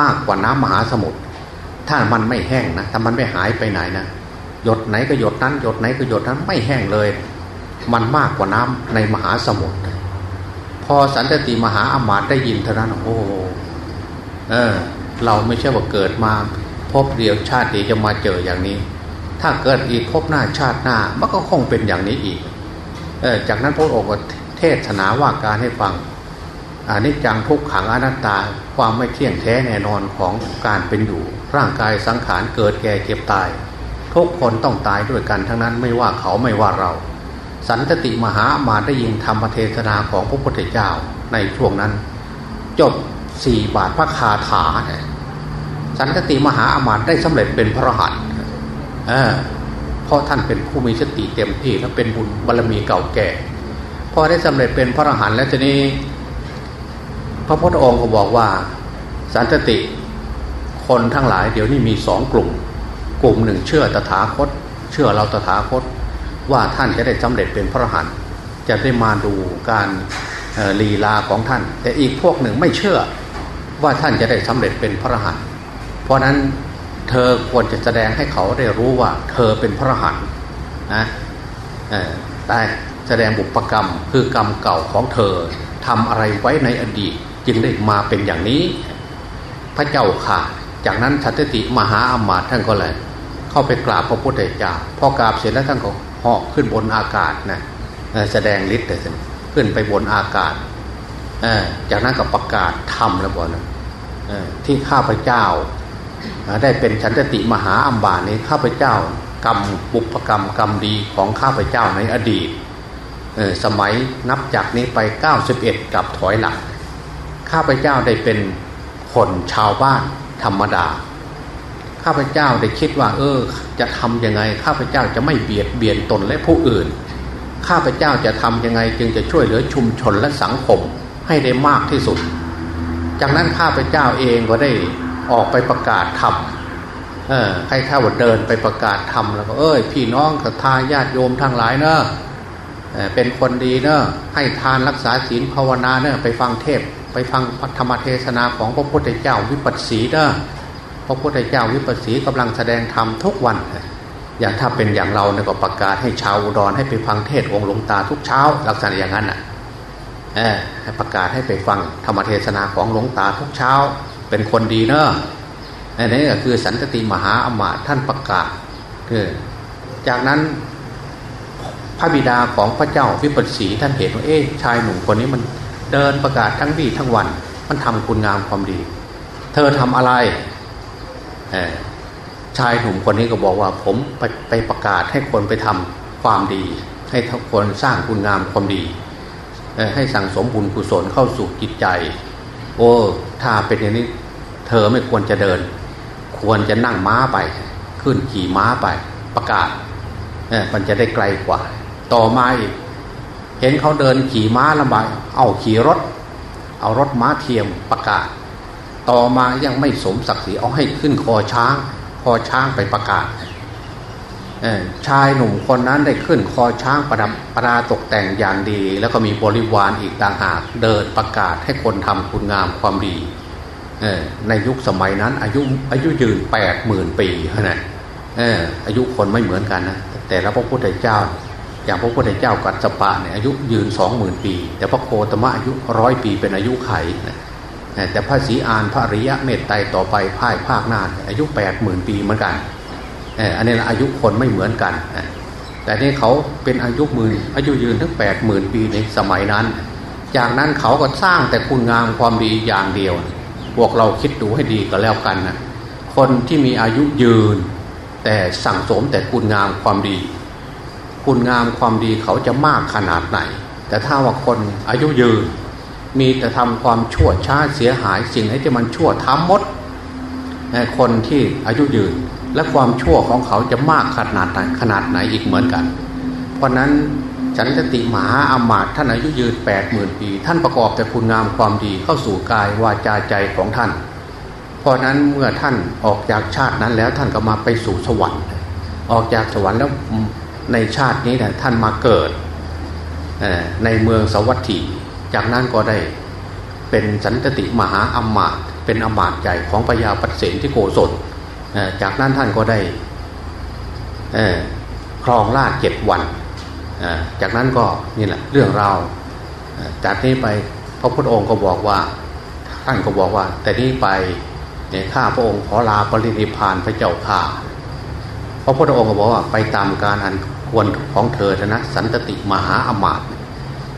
มากกว่าน้ำมหาสมุทรถ้ามันไม่แห้งนะถ้ามันไม่หายไปไหนนะหยดไหนก็หยดนั้นหยดไหนก็หยดนั้นไม่แห้งเลย มันมากกว่าน้ำในมหาสมุทรพอสันติมหาอมาตได้ยินเท่านั้นโอ้เออ เราไม่ใช่ว่าเกิดมา พบเดียวชาติเดียวจะมาเจออย่างนี้ ถ้าเกิดอีกพบหน้าชาติหน้ามันก็คงเป็นอย่างนี้อีก เออจากนั้นพระองค์ก็เทศนาว่าการให้ฟัง อันนี้จังทุกขังอนัตตาความไม่เที่ยงแท้แน่นอนของการเป็นอยู่ ร่างกายสังขารเกิดแก่เก็บตาย ทุกคนต้องตายด้วยกันทั้งนั้นไม่ว่าเขาไม่ว่าเรา สันติมหามาได้ยินธรรมเทศนาของพระพุทธเจ้าในช่วงนั้น จบสี่บาทพระคาถาสันติมหาอมาตได้สำเร็จเป็นพระหันเเพราะท่านเป็นผู้มีสติเต็มที่และเป็นบุญบารมีเก่าแก่พอได้สำเร็จเป็นพระรหันต์แล้วทีนี้ พระพุทธองค์ก็บอกว่า สันติคนทั้งหลายเดี๋ยวนี้มีสองกลุ่ม กลุ่มหนึ่งเชื่อตถาคต เชื่อเราตถาคต ว่าท่านจะได้สำเร็จเป็นพระอรหันต์จะได้มาดูการลีลาของท่าน แต่อีกพวกหนึ่งไม่เชื่อว่าท่านจะได้สำเร็จเป็นพระอรหันต์เพราะนั้นเธอควรจะแสดงให้เขาได้รู้ว่า เธอเป็นพระอรหันต์นะแต่แสดงบุพกรรมคือกรรมเก่าของเธอทำอะไรไว้ในอดีต จึงได้มาเป็นอย่างนี้ พระเจ้าค่ะ จากนั้นชัตติมหาอมาตย์ท่านก็เลย เข้าไปกราบพระพุทธเจ้าพอกราบเสร็จแล้วท่านก็เหาะขึ้นบนอากาศนะแสดงฤทธิ์เลยขึ้นไปบนอากาศจากนั้นก็ประกาศธรรมแล้วบอกนะที่ข้าพเจ้าได้เป็นชันติมหาอัมบานี้ข้าพเจ้ากรรมบุพกรรมกรรมดีของข้าพเจ้าในอดีตสมัยนับจากนี้ไป 91 กับถอยหลัง ข้าพเจ้าได้เป็นคนชาวบ้านธรรมดา ข้าพเจ้าได้คิดว่า เออ จะทำยังไง ข้าพเจ้าจะไม่เบียดเบียนตนและผู้อื่น ข้าพเจ้าจะทำยังไงจึงจะช่วยเหลือชุมชนและสังคมให้ได้มากที่สุด จากนั้นข้าพเจ้าเองก็ได้ออกไปประกาศธรรมเออใครข้าวเดินไปประกาศธรรมแล้วก็เอ้ย พี่น้องกับทายาติโยมทั้งหลายเนอะเป็นคนดีเนอะให้ทานรักษาศีลภาวนาเนอะไปฟังเทศ ไปฟังธรรมเทศนาของพระพุทธเจ้าวิปัสสีเนอะพระพุทธเจ้าวิปัสสีกำลังแสดงธรรมทุกวัน อย่างถ้าเป็นอย่างเราเนี่ยก็ประกาศให้ชาวอุดรให้ไปฟังเทศองค์หลวงตาทุกเช้า ลักษณะอย่างนั้นอะให้ประกาศให้ไปฟังธรรมเทศนาของหลวงตาทุกเช้า เป็นคนดีเนอะนี่ก็คือสันติมหาอมาตท่านประกาศคือจากนั้นพระบิดาของพระเจ้าวิปัสสีท่านเห็นว่าเอ๊ะชายหนุ่มคนนี้มัน เดินประกาศทั้งวี่ทั้งวัน มันทำคุณงามความดี เธอทำอะไรชายหนุ่มคนนี้ก็บอกว่าผมไปไปประกาศให้คนไปทำความดี ให้ทุกคนสร้างคุณงามความดี ให้สั่งสมบุญกุศลเข้าสู่จิตใจ โอ้ถ้าเป็นอย่างนี้เธอไม่ควรจะเดิน ควรจะนั่งม้าไป ขึ้นขี่ม้าไป ประกาศมันจะได้ไกลกว่า ต่อมาอีก เห็นเขาเดินขี่ม้าลำบากเอาขี่รถ เอารถม้าเทียมประกาศ ต่อมายังไม่สมศักดิ์ศรีเอาให้ขึ้นคอช้าง คอช้างไปประกาศชายหนุ่มคนนั้นได้ขึ้นคอช้างประดับประดาตกแต่งอย่างดี แล้วก็มีบริวารอีกต่างหากเดินประกาศให้คนทำคุณงามความดีในยุคสมัยนั้นอายุอายุยืนแปดหมื่นปีนะอายุคนไม่เหมือนกันนะแต่แล้วพระพุทธเจ้า อย่างพระพุทธเจ้ากัสปะเนี่ยอายุยืนสองหมื่นปี แต่พระโคตมะอายุร้อยปีเป็นอายุไขแต่พระศรีอานพระริยะเมตไตรต่อไปพ่ายภาคหน้าอายุแปดหมื่นปีเหมือนกันอันนี้อายุคนไม่เหมือนกัน แต่นี่เขาเป็นอายุมืออายุยืนทั้งแปดหมื่นปีในสมัยนั้น จากนั้นเขาก็สร้างแต่คุณงามความดีอย่างเดียว พวกเราคิดดูให้ดีก็แล้วกันนะคนที่มีอายุยืน แต่สั่งสมแต่คุณงามความดี คุณงามความดีเขาจะมากขนาดไหน แต่ถ้าว่าคนอายุยืน มีแต่ทำความชั่วช้าเสียหายสิ่งที่มันชั่วทำมดคนที่อายุยืนและความชั่วของเขาจะมากขนาดไหนขนาดไหนอีกเหมือนกัน เพราะนั้นฉันจติมหาอามาตท่านอายุยืนแปดหมื่นปี ท่านประกอบแต่คุณงามความดีเข้าสู่กายวาจาใจของท่าน เพราะนั้นเมื่อท่านออกจากชาตินั้นแล้วท่านก็มาไปสู่สวรรค์ ออกจากสวรรค์แล้ว ในชาตินี้นะท่านมาเกิดในเมืองสวัสดีจากนั้นก็ได้เป็นสันติมหาอมาตเป็นอมาตใหญ่ของพญาปัสเสนที่โกศลจากนั้นท่านก็ได้ครองราชเจ็ดวัน จากนั้นก็นี่แหละเรื่องราวจากนี้ไปพระพุทธองค์ก็บอกว่าท่านก็บอกว่า แต่นี้ไปข้าพระองค์ขอลาปรินิพานพระเจ้าข่า พระพุทธองค์ก็บอกว่าไปตามการอันควรของเธอนะสันตติมหาอมาตย์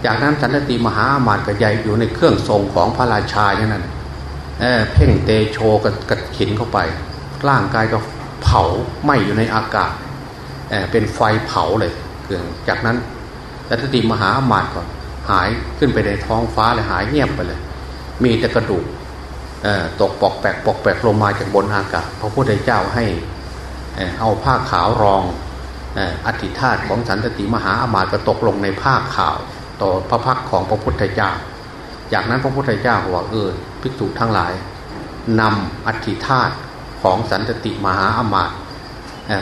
จากนั้นสันติมหาอมาตย์ก็ใหญ่อยู่ในเครื่องทรงของพระราชาอย่างนั้นเเพ่งเตโชกับกระขินเข้าไป ร่างกายก็เผาไหม้อยู่ในอากาศเเป็นไฟเผาเลยจากนั้นสันติมหาอมาตย์ก็หายขึ้นไปในท้องฟ้าเลยหายเงียบไปเลย มีแต่กระดูกตกปอกแปกปอกแปกลงมาจากบนอากาศพระพุทธเจ้าให้ เอาผ้าขาวรองอธิธาตของสันติมหาอามาตย์ก็ตกลงในผ้าขาว ต่อพระพักของพระพุทธเจ้า จากนั้นพระพุทธเจ้าบอกเออภิกษุทั้งหลายนำอธิธาตของสันติมหาอามาตย์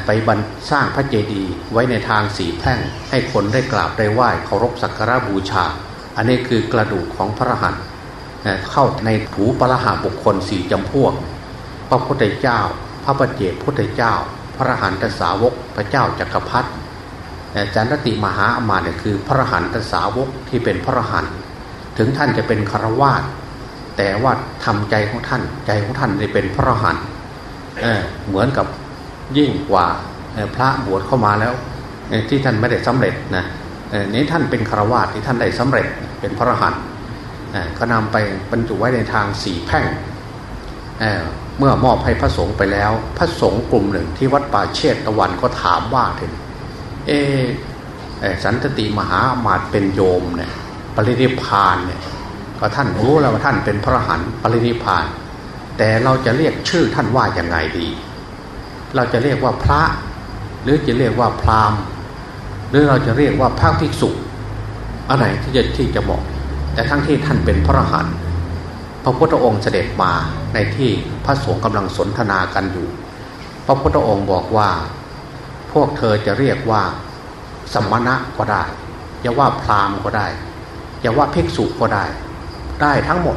ไปบรรสร้างพระเจดีย์ไว้ในทางสีแพร่ง ให้คนได้กราบได้ไหว้เคารพสักการะบูชา อันนี้คือกระดูกของพระหันเข้าในถูปรหาบุคคลสี่จำพวก พระพุทธเจ้า พระปเจพุทธเจ้า พระหันตสาวกพระเจ้าจักรพรรดิจันทติมหาอมาเนี่ยคือพระหันตสาวกที่เป็นพระหันถึงท่านจะเป็นคารวาสแต่ว่าทำใจของท่านใจของท่านได้เป็นพระหันเเหมือนกับยิ่งกว่าพระบวชเข้ามาแล้วที่ท่านไม่ได้สำเร็จนะนี้ท่านเป็นคารวาสที่ท่านได้สำเร็จเป็นพระหันก็นำไปบรรจุไว้ในทางสีแพ่ง เมื่อมอบให้พระสงฆ์ไปแล้ว พระสงฆ์กลุ่มหนึ่งที่วัดป่าเชตตะวันก็ถามว่าถึงเอสันตติมหาอมาตเป็นโยมเนี่ยปรินิพานเนี่ยก็ท่านรู้แล้วว่าท่านเป็นพระหันปรินิพาน แต่เราจะเรียกชื่อท่านว่าอย่างไงดี เราจะเรียกว่าพระ หรือจะเรียกว่าพราหมณ์ หรือเราจะเรียกว่าพระภิกษุอะไรที่จะที่จะบอกแต่ทั้งที่ท่านเป็นพระหัน พระพุทธองค์เสด็จมาในที่พระสงฆ์กำลังสนทนากันอยู่ พระพุทธองค์บอกว่า พวกเธอจะเรียกว่า สมณะก็ได้จะว่าพราหมณ์ก็ได้จะว่าภิกษุก็ได้ ได้ทั้งหมด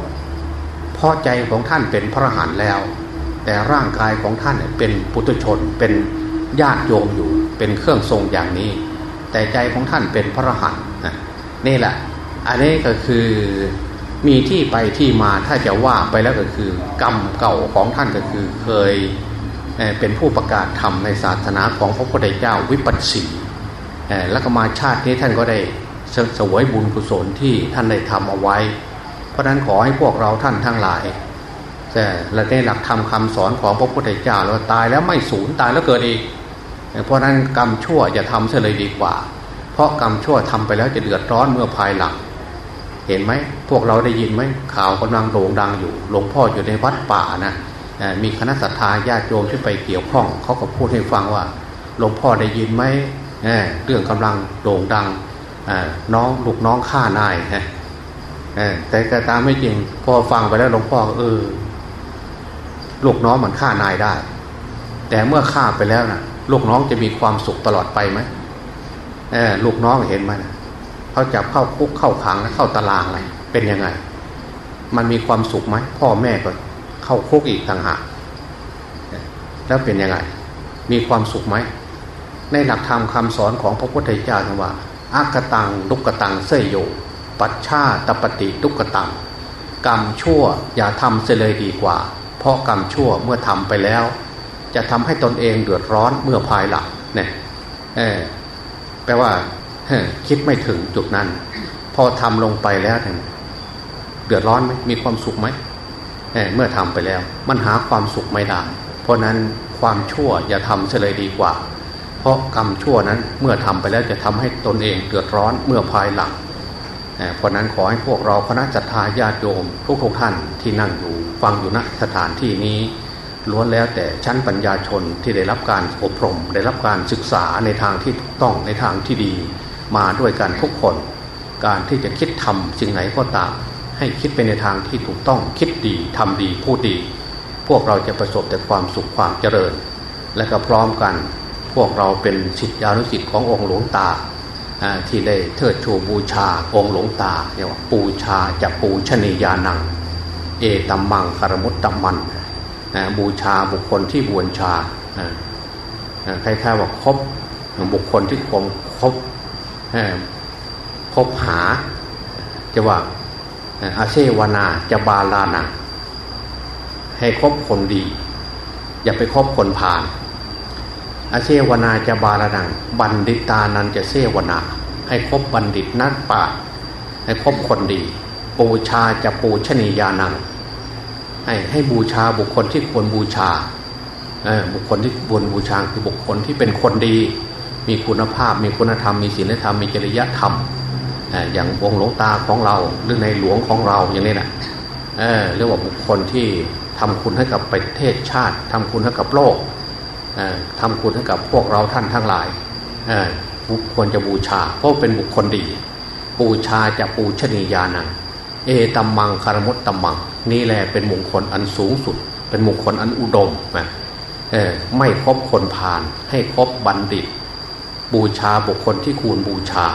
พอใจของท่านเป็นพระหันแล้ว แต่ร่างกายของท่านเป็นปุถุชนเป็นญาติโยมอยู่เป็นเครื่องทรงอย่างนี้ แต่ใจของท่านเป็นพระหันนี่แหละ อันนี้ก็คือ มีที่ไปที่มาถ้าจะว่าไปแล้วก็คือ กรรมเก่าของท่านก็คือเคยเป็นผู้ประกาศธรรมในศาสนาของพระพุทธเจ้าวิปัสสีแล้วก็มาชาตินี้ท่านก็ได้สวยบุญกุศลที่ท่านได้ทำเอาไว้ เพราะนั้นขอให้พวกเราท่านทั้งหลายแต่ละในหลักธรรมคาสอนของพระพุทธเจ้าเราตายแล้วไม่สูญตายแล้วเกิดอีกเพราะนั้นกรรมชั่วจะทำเสียเลยดีกว่า เพราะกรรมชั่วทำไปแล้วจะเดือดร้อนเมื่อภายหลัง เห็นไหมพวกเราได้ยินไหมข่าวกำลังโด่งดังอยู่หลวงพ่ออยู่ในวัดป่านะมีคณะสัตยาญาติโยมที่ไปเกี่ยวข้องเขาก็พูดให้ฟังว่าหลวงพ่อได้ยินไหมเรื่องกำลังโด่งดังน้องลูกน้องฆ่านายฮะแต่ก็ตามไม่จริงพอฟังไปแล้วหลวงพ่อเออลูกน้องมันฆ่านายได้ แต่เมื่อฆ่าไปแล้วนะลูกน้องจะมีความสุขตลอดไปไหมลูกน้องเห็นไหม เขาจับเข้าคุกเข้าขังแล้วเข้าตารางอะไรเป็นยังไง มันมีความสุขไหมพ่อแม่ก็เข้าคุกอีกต่างหากแล้วเป็นยังไง มีความสุขไหมในหลักธรรมคาสอนของพระพุทธเจ้าว่าอากตังลุกตังเสยโย ปัจฉาตปฏิลุกตัง กรรมชั่วอย่าทำเสียเลยดีกว่า เพราะกรรมชั่วเมื่อทำไปแล้ว จะทำให้ตนเองเดือดร้อนเมื่อภายหลังเนี่ยแปลว่า คิดไม่ถึงจุดนั้น พอทำลงไปแล้วเดือดร้อนไหมมีความสุขไหมเมื่อทำไปแล้ว มันหาความสุขไม่ได้เพราะนั้นความชั่วอย่าทำเฉลยดีกว่า เพราะกรรมชั่วนั้นเมื่อทำไปแล้วจะทำให้ตนเองเดือดร้อนเมื่อภายหลังเพราะนั้นขอให้พวกเราคณะจัตตาญาติโยมทุกทุกท่านที่นั่งอยู่ฟังอยู่ณสถานที่นี้ล้วนแล้วแต่ชั้นปัญญาชนที่ได้รับการอบรม ได้รับการศึกษาในทางที่ถูกต้องในทางที่ดี มาด้วยกันทุกคน การที่จะคิดทำสิ่งไหนก็ตาม ให้คิดไปในทางที่ถูกต้องคิดดีทำดีพูดดี พวกเราจะประสบแต่ความสุขความเจริญ และก็พร้อมกัน พวกเราเป็นสิทธิอนุสิทธิ์ขององค์หลวงตาที่ได้เทิดชูบูชาองค์หลวงตาเนี่ยว่าปูชาจะปูชนียานัง เอตัมมังคารมุตตัมมันบูชาบุคคลที่บวนชาคล้ายๆว่าครบบุคคลที่คงครบ คบหาจะว่าอาเซวนาจะบาลานาให้คบคนดี อย่าไปคบคนผ่านอาเซวนาจะบาลานังบัณฑิตานันจะเซวนา ให้คบบัณฑิตนักปราชให้คบคนดีบูชาจะปูชนียานังให้ให้บูชาบุคคลที่ควรบูชาบุคคลที่ควรบูชาคือบุคคลที่เป็นคนดี มีคุณภาพ มีคุณธรรม มีศีลธรรม มีจริยธรรม อย่างวงหลวงตาของเรา หรือในหลวงของเราอย่างนี้นะเเรียกว่าบุคคลที่ทำคุณให้กับประเทศชาติทำคุณให้กับโลกทำคุณให้กับพวกเราท่านทั้งหลายบุคคลจะบูชา เพราะเป็นบุคคลดี บูชาจะปูชนียานัง เอตัมมังคารมุตตัมมัง นี่แหละเป็นมงคลอันสูงสุด เป็นมงคลอันอุดมนะไม่ครบคนพาลให้ครบบัณฑิต บูชาบุคคลที่ควรบูชา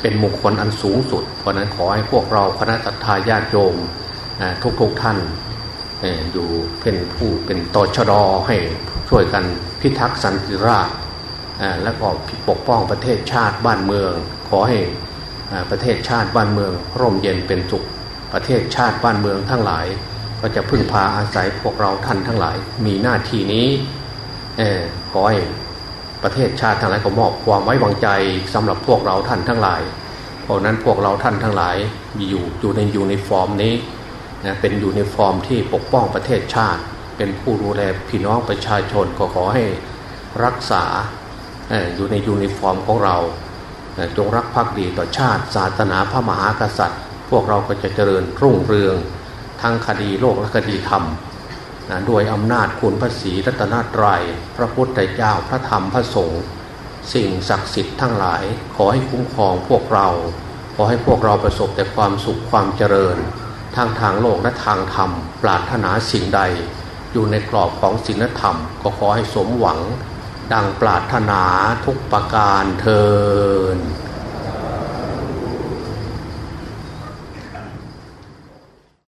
เป็นมงคลอันสูงสุด เพราะนั้นขอให้พวกเราคณะสัตยาญาติโยมทุกๆทท่านอยู่เป็นผู้เป็นตชดให้ช่วยกันพิทักษ์สันติราษฎร์แล้วก็ปกป้องประเทศชาติบ้านเมือง ขอให้ประเทศชาติบ้านเมือง ร่มเย็นเป็นสุขประเทศชาติบ้านเมืองทั้งหลาย ก็จะพึ่งพาอาศัยพวกเราท่านทั้งหลาย มีหน้าที่นี้ขอให้ ประเทศชาติทั้งหลายก็มอบความไว้วางใจสำหรับพวกเราท่านทั้งหลาย เพราะนั้นพวกเราท่านทั้งหลายอยู่อยู่ในยูนิฟอร์มนี้นะเป็นยูนิฟอร์มที่ปกป้องประเทศชาติ เป็นผู้ดูแลพี่น้องประชาชนก็ขอให้รักษาอยู่ในยูนิฟอร์มของเราจงรักภักดีต่อชาติ ศาสนาพระมหากษัตริย์ พวกเราก็จะเจริญรุ่งเรือง ทั้งคดีโลกและคดีธรรม นะด้วยอำนาจคุณพระศรีรัตนตรัยพระพุทธเจ้าพระธรรมพระสงฆ์สิ่งศักดิ์สิทธิ์ทั้งหลาย ขอให้คุ้มครองพวกเรา ขอให้พวกเราประสบแต่ความสุขความเจริญ ทางทางโลกและทางธรรม ปรารถนาสิ่งใด อยู่ในกรอบของศีลธรรม ก็ขอให้สมหวัง ดังปรารถนาทุกประการเทิน